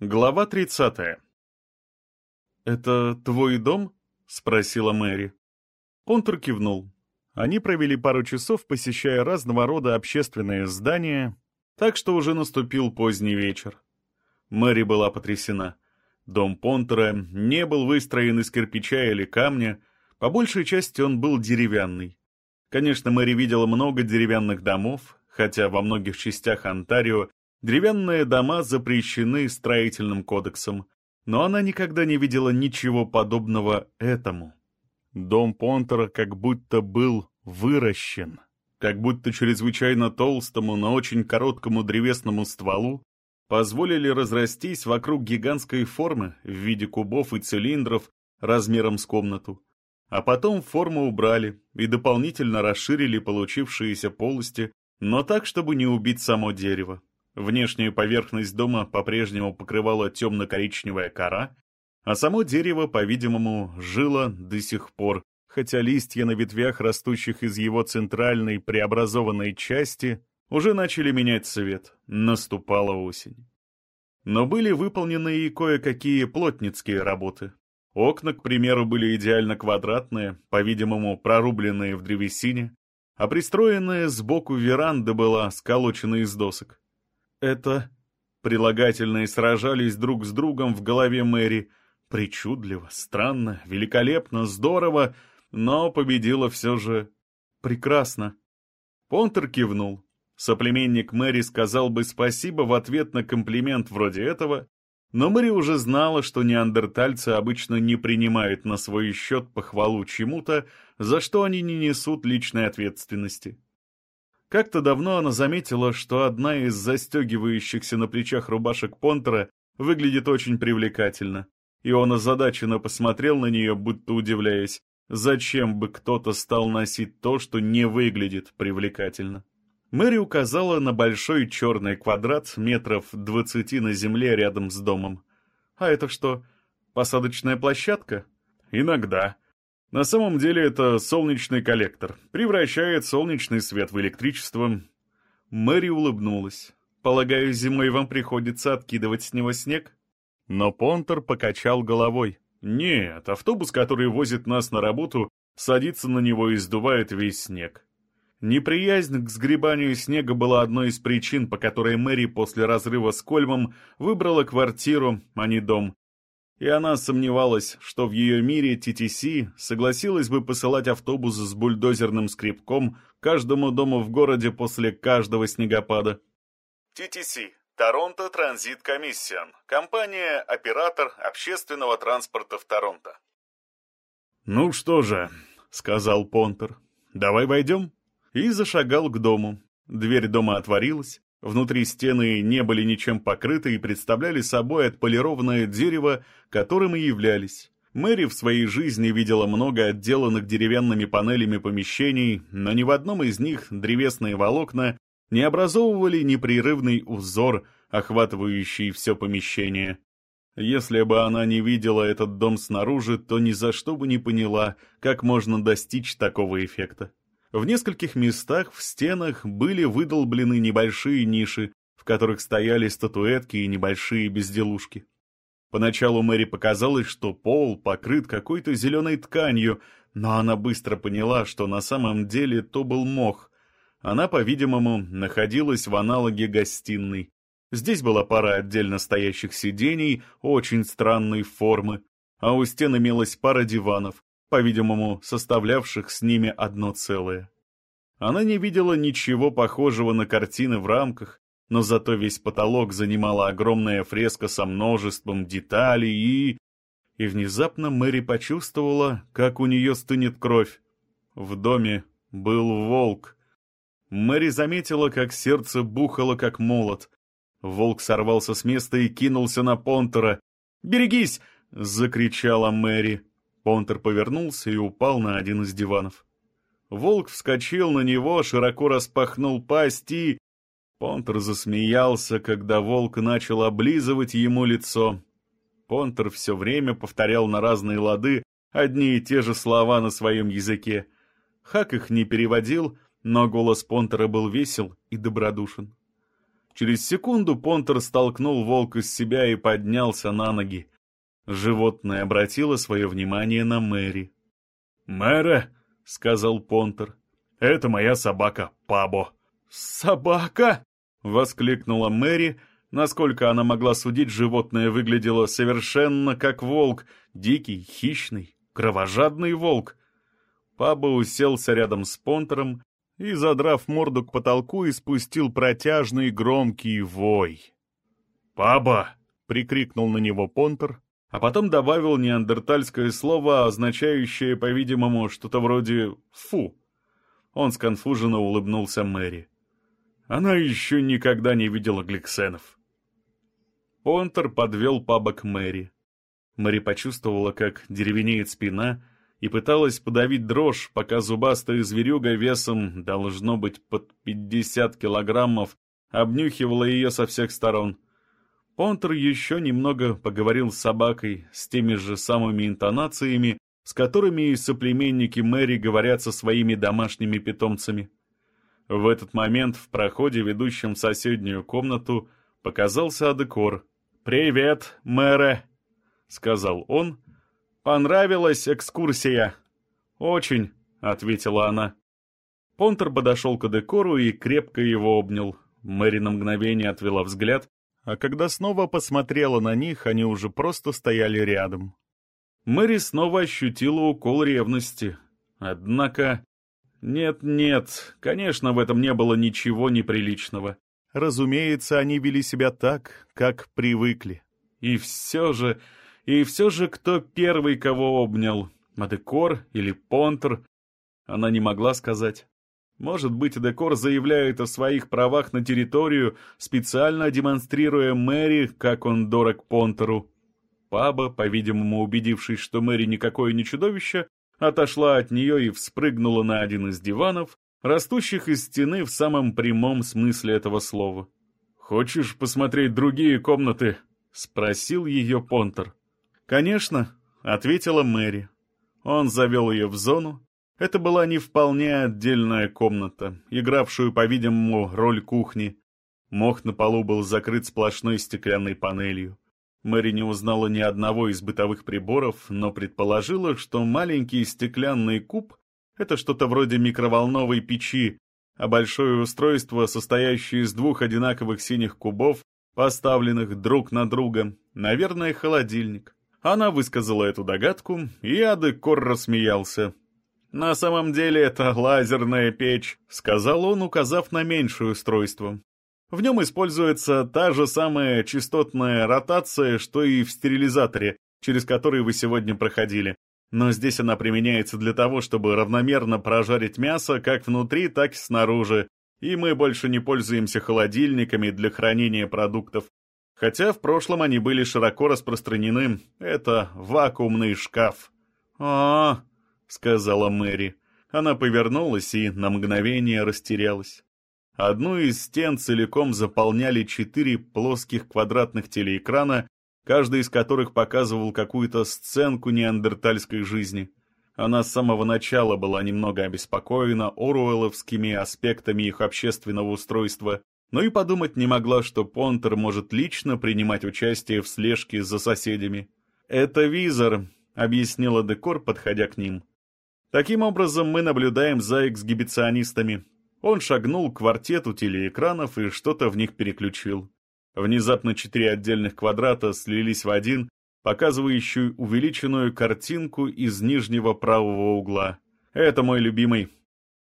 Глава 30. «Это твой дом?» — спросила Мэри. Понтер кивнул. Они провели пару часов, посещая разного рода общественные здания, так что уже наступил поздний вечер. Мэри была потрясена. Дом Понтера не был выстроен из кирпича или камня, по большей части он был деревянный. Конечно, Мэри видела много деревянных домов, хотя во многих частях Онтарио Деревянные дома запрещены строительным кодексом, но она никогда не видела ничего подобного этому. Дом Понтера как будто был выращен, как будто чрезвычайно толстому, но очень короткому древесному стволу позволили разрастись вокруг гигантской формы в виде кубов и цилиндров размером с комнату. А потом форму убрали и дополнительно расширили получившиеся полости, но так, чтобы не убить само дерево. Внешнюю поверхность дома по-прежнему покрывала темно-коричневая кора, а само дерево, по-видимому, жило до сих пор, хотя листья на ветвях, растущих из его центральной преобразованной части, уже начали менять цвет. Наступала осень. Но были выполнены и кое-какие плотницкие работы. Окна, к примеру, были идеально квадратные, по-видимому, прорубленные в древесине, а пристроенная сбоку веранда была сколочена из досок. Это... Прилагательные сражались друг с другом в голове Мэри. Причудливо, странно, великолепно, здорово, но победила все же прекрасно. Понтер кивнул. Соплеменник Мэри сказал бы спасибо в ответ на комплимент вроде этого, но Мэри уже знала, что неандертальцы обычно не принимают на свой счет похвалу чему-то, за что они не несут личной ответственности. Как-то давно она заметила, что одна из застегивающихся на плечах рубашек Понтера выглядит очень привлекательно, и он озадаченно посмотрел на нее, будто удивляясь, зачем бы кто-то стал носить то, что не выглядит привлекательно. Мэри указала на большой черный квадрат метров двадцати на земле рядом с домом. «А это что, посадочная площадка?» «Иногда», на самом деле это солнечный коллектор. Превращает солнечный свет в электричество. Мэри улыбнулась. Полагаю, зимой вам приходится откидывать с него снег? Но Понтер покачал головой. Нет, автобус, который возит нас на работу, садится на него и сдувает весь снег. Неприязнь к сгребанию снега была одной из причин, по которой Мэри после разрыва с Кольмом выбрала квартиру, а не дом, и она сомневалась, что в ее мире TTC согласилась бы посылать автобус с бульдозерным скребком каждому дому в городе после каждого снегопада. TTC – Торонто Транзит Комиссион, компания-оператор общественного транспорта в Торонто. «Ну что же», — сказал Понтер, — «давай войдем». И зашагал к дому. Дверь дома отворилась, Внутри стены не были ничем покрыты и представляли собой отполированное дерево, которым и являлись. Мэри в своей жизни видела много отделанных деревянными панелями помещений, но ни в одном из них древесные волокна не образовывали непрерывный узор, охватывающий все помещение. Если бы она не видела этот дом снаружи, то ни за что бы не поняла, как можно достичь такого эффекта. В нескольких местах в стенах были выдолблены небольшие ниши, в которых стояли статуэтки и небольшие безделушки. Поначалу Мэри показалось, что пол покрыт какой-то зеленой тканью, но она быстро поняла, что на самом деле то был мох. Она, по-видимому, находилась в аналоге гостиной. Здесь была пара отдельно стоящих сидений очень странной формы, а у стен имелась пара диванов, по-видимому, составлявших с ними одно целое. Она не видела ничего похожего на картины в рамках, но зато весь потолок занимала огромная фреска со множеством деталей и... И внезапно Мэри почувствовала, как у нее стынет кровь. В доме был волк. Мэри заметила, как сердце бухало, как молот. Волк сорвался с места и кинулся на Понтера. «Берегись!» — закричала Мэри. Понтер повернулся и упал на один из диванов. Волк вскочил на него, широко распахнул пасть и... Понтер засмеялся, когда волк начал облизывать ему лицо. Понтер все время повторял на разные лады одни и те же слова на своем языке. Хак их не переводил, но голос Понтера был весел и добродушен. Через секунду Понтер столкнул волка с себя и поднялся на ноги. Животное обратило свое внимание на Мэри. «Мэра», — сказал Понтер, — «это моя собака Пабо». «Собака?» — воскликнула Мэри. Насколько она могла судить, животное выглядело совершенно как волк, дикий, хищный, кровожадный волк. Пабо уселся рядом с Понтером и, задрав морду к потолку, испустил протяжный громкий вой. «Паба!» — прикрикнул на него Понтер, а потом добавил неандертальское слово, означающее, по-видимому, что-то вроде «фу». Он сконфуженно улыбнулся Мэри. Она еще никогда не видела гликсенов. Понтер подвел паба к Мэри. Мэри почувствовала, как деревенеет спина, и пыталась подавить дрожь, пока зубастая зверюга весом, должно быть, под пятьдесят килограммов, обнюхивала ее со всех сторон. Понтер еще немного поговорил с собакой, с теми же самыми интонациями, с которыми и соплеменники Мэри говорят со своими домашними питомцами. В этот момент в проходе, ведущем в соседнюю комнату, показался Адекор. «Привет, мэре!» — сказал он. «Понравилась экскурсия?» «Очень», — ответила она. Понтер подошел к Адекору и крепко его обнял. Мэри на мгновение отвела взгляд, а когда снова посмотрела на них, они уже просто стояли рядом. Мэри снова ощутила укол ревности. Однако... Нет-нет, конечно, в этом не было ничего неприличного. Разумеется, они вели себя так, как привыкли. И все же... И все же, кто первый кого обнял? Мадекор или Понтер? Она не могла сказать. Может быть, Декор заявляет о своих правах на территорию, специально демонстрируя Мэри, как он дорог Понтеру. Паба, по-видимому, убедившись, что Мэри никакое не чудовище, отошла от нее и вспрыгнула на один из диванов, растущих из стены в самом прямом смысле этого слова. «Хочешь посмотреть другие комнаты?» — спросил ее Понтер. «Конечно», — ответила Мэри. Он завел ее в зону, это была не вполне отдельная комната, игравшую, по-видимому, роль кухни. Мох на полу был закрыт сплошной стеклянной панелью. Мэри не узнала ни одного из бытовых приборов, но предположила, что маленький стеклянный куб — это что-то вроде микроволновой печи, а большое устройство, состоящее из двух одинаковых синих кубов, поставленных друг на друга, наверное, холодильник. Она высказала эту догадку, и Адекор рассмеялся. «На самом деле это лазерная печь», — сказал он, указав на меньшее устройство. В нем используется та же самая частотная ротация, что и в стерилизаторе, через который вы сегодня проходили. Но здесь она применяется для того, чтобы равномерно прожарить мясо как внутри, так и снаружи, и мы больше не пользуемся холодильниками для хранения продуктов. Хотя в прошлом они были широко распространены. Это вакуумный шкаф. а, -а, -а — сказала Мэри. Она повернулась и на мгновение растерялась. Одну из стен целиком заполняли четыре плоских квадратных телеэкрана, каждый из которых показывал какую-то сценку неандертальской жизни. Она с самого начала была немного обеспокоена оруэлловскими аспектами их общественного устройства, но и подумать не могла, что Понтер может лично принимать участие в слежке за соседями. «Это визор», — объяснила Декор, подходя к ним. Таким образом, мы наблюдаем за эксгибиционистами. Он шагнул к квартету телеэкранов и что-то в них переключил. Внезапно четыре отдельных квадрата слились в один, показывающий увеличенную картинку из нижнего правого угла. Это мой любимый.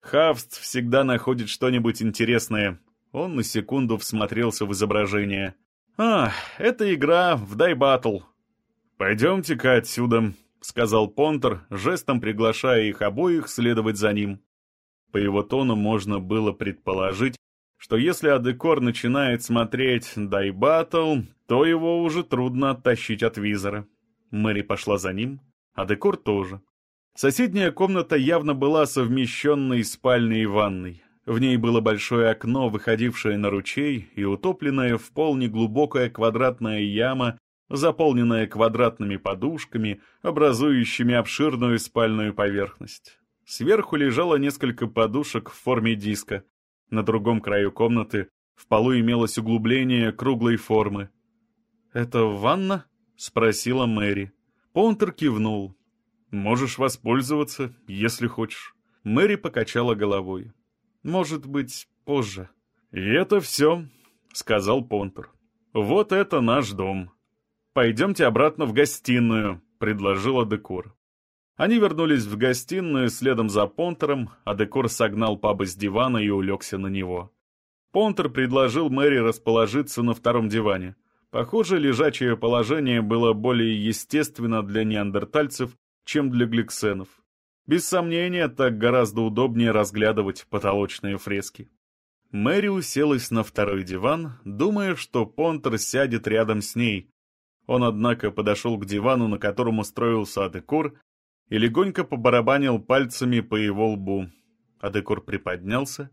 Хавст всегда находит что-нибудь интересное. Он на секунду всмотрелся в изображение. «А, это игра в Дай Баттл. Пойдемте-ка отсюда», — сказал Понтер, жестом приглашая их обоих следовать за ним. По его тону можно было предположить, что если Адекор начинает смотреть «Дай Баттл», то его уже трудно оттащить от визора. Мэри пошла за ним, Адекор тоже. Соседняя комната явно была совмещенной спальней и ванной. В ней было большое окно, выходившее на ручей, и утопленная в пол неглубокая квадратная яма заполненная квадратными подушками, образующими обширную спальную поверхность. Сверху лежало несколько подушек в форме диска. На другом краю комнаты В полу имелось углубление круглой формы. «Это ванна?» — спросила Мэри. Понтер кивнул. «Можешь воспользоваться, если хочешь». Мэри покачала головой. «Может быть, позже». «И это все», — сказал Понтер. «Вот это наш дом. Пойдемте обратно в гостиную», — предложила Декор. Они вернулись в гостиную следом за Понтером, а Декор согнал папа с дивана и улегся на него. Понтер предложил Мэри расположиться на втором диване. Похоже, лежачее положение было более естественно для неандертальцев, чем для гликсенов. Без сомнения, так гораздо удобнее разглядывать потолочные фрески. Мэри уселась на второй диван, думая, что Понтер сядет рядом с ней. Он, однако, подошел к дивану, на котором устроился Адекор, и легонько побарабанил пальцами по его лбу. Адекор приподнялся.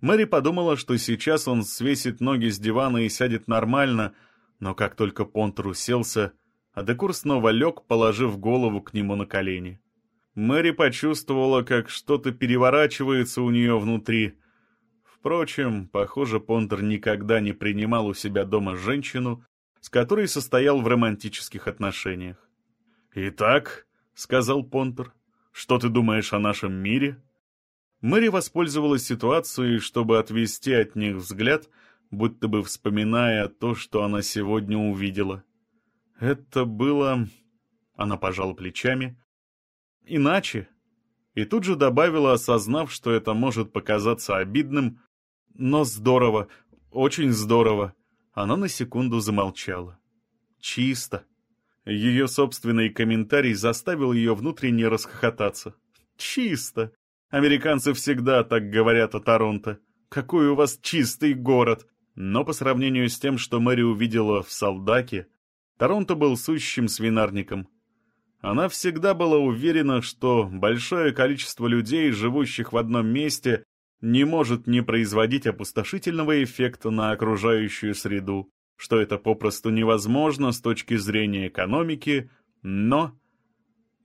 Мэри подумала, что сейчас он свесит ноги с дивана и сядет нормально, но как только Понтер уселся, Адекур снова лег, положив голову к нему на колени. Мэри почувствовала, как что-то переворачивается у нее внутри. Впрочем, похоже, Понтер никогда не принимал у себя дома женщину, с которой состоял в романтических отношениях. «Итак», — сказал Понтер, — «что ты думаешь о нашем мире?» Мэри воспользовалась ситуацией, чтобы отвести от них взгляд, будто бы вспоминая то, что она сегодня увидела. Это было... Она пожала плечами. Иначе. И тут же добавила, осознав, что это может показаться обидным, но здорово, очень здорово. Она на секунду замолчала. Чисто. Ее собственный комментарий заставил ее внутренне расхохотаться. Чисто. Американцы всегда так говорят о Торонто. Какой у вас чистый город. Но по сравнению с тем, что Мэри увидела в Салдаке, Торонто был сущим свинарником. Она всегда была уверена, что большое количество людей, живущих в одном месте, не может не производить опустошительного эффекта на окружающую среду, что это попросту невозможно с точки зрения экономики, но...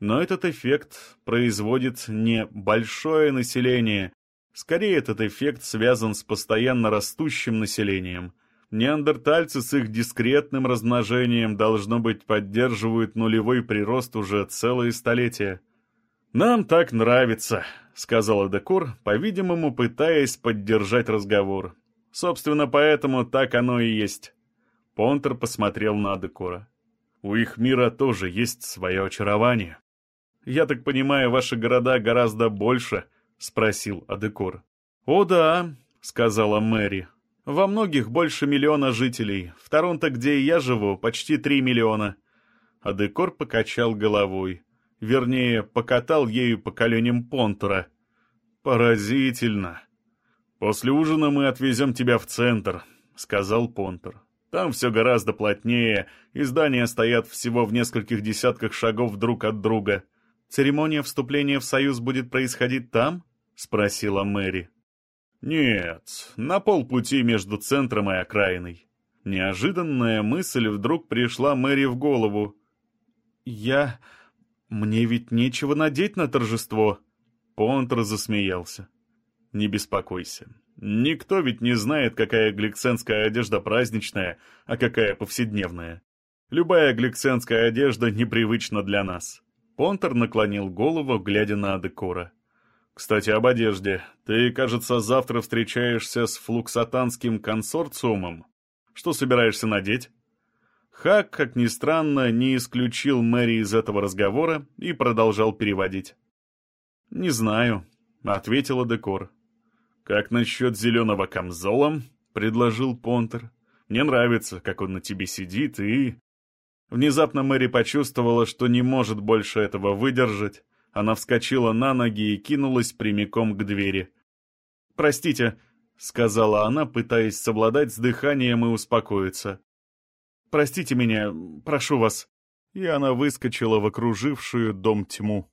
Но этот эффект производит не большое население, скорее этот эффект связан с постоянно растущим населением. Неандертальцы с их дискретным размножением, должно быть, поддерживают нулевой прирост уже целые столетия. «Нам так нравится», — сказала Декор, по-видимому, пытаясь поддержать разговор. «Собственно, поэтому так оно и есть». Понтер посмотрел на Декора. «У их мира тоже есть свое очарование». «Я так понимаю, ваши города гораздо больше?» — спросил Адекор. «О да», — сказала Мэри. «Во многих больше миллиона жителей. В Торонто, где я живу, почти три миллиона». Адекор покачал головой вернее, покатал ею по коленям Понтера. «Поразительно!» «После ужина мы отвезем тебя в центр», — сказал Понтер. «Там все гораздо плотнее, и здания стоят всего в нескольких десятках шагов друг от друга». «Церемония вступления в Союз будет происходить там?» — спросила Мэри. «Нет, на полпути между центром и окраиной». Неожиданная мысль вдруг пришла Мэри в голову. «Я...» «Мне ведь нечего надеть на торжество!» Понтер засмеялся. «Не беспокойся. Никто ведь не знает, какая гликсенская одежда праздничная, а какая повседневная. Любая гликсенская одежда непривычна для нас». Понтер наклонил голову, глядя на Адекора. «Кстати, об одежде. Ты, кажется, завтра встречаешься с флуксатанским консорциумом. Что собираешься надеть?» Хак, как ни странно, не исключил Мэри из этого разговора и продолжал переводить. «Не знаю», — ответила Декор. «Как насчет зеленого камзола?» — предложил Понтер. «Мне нравится, как он на тебе сидит и...» Внезапно Мэри почувствовала, что не может больше этого выдержать. Она вскочила на ноги и кинулась прямиком к двери. «Простите», — сказала она, пытаясь совладать с дыханием и успокоиться. Простите меня, прошу вас». И она выскочила в окружившую дом тьму.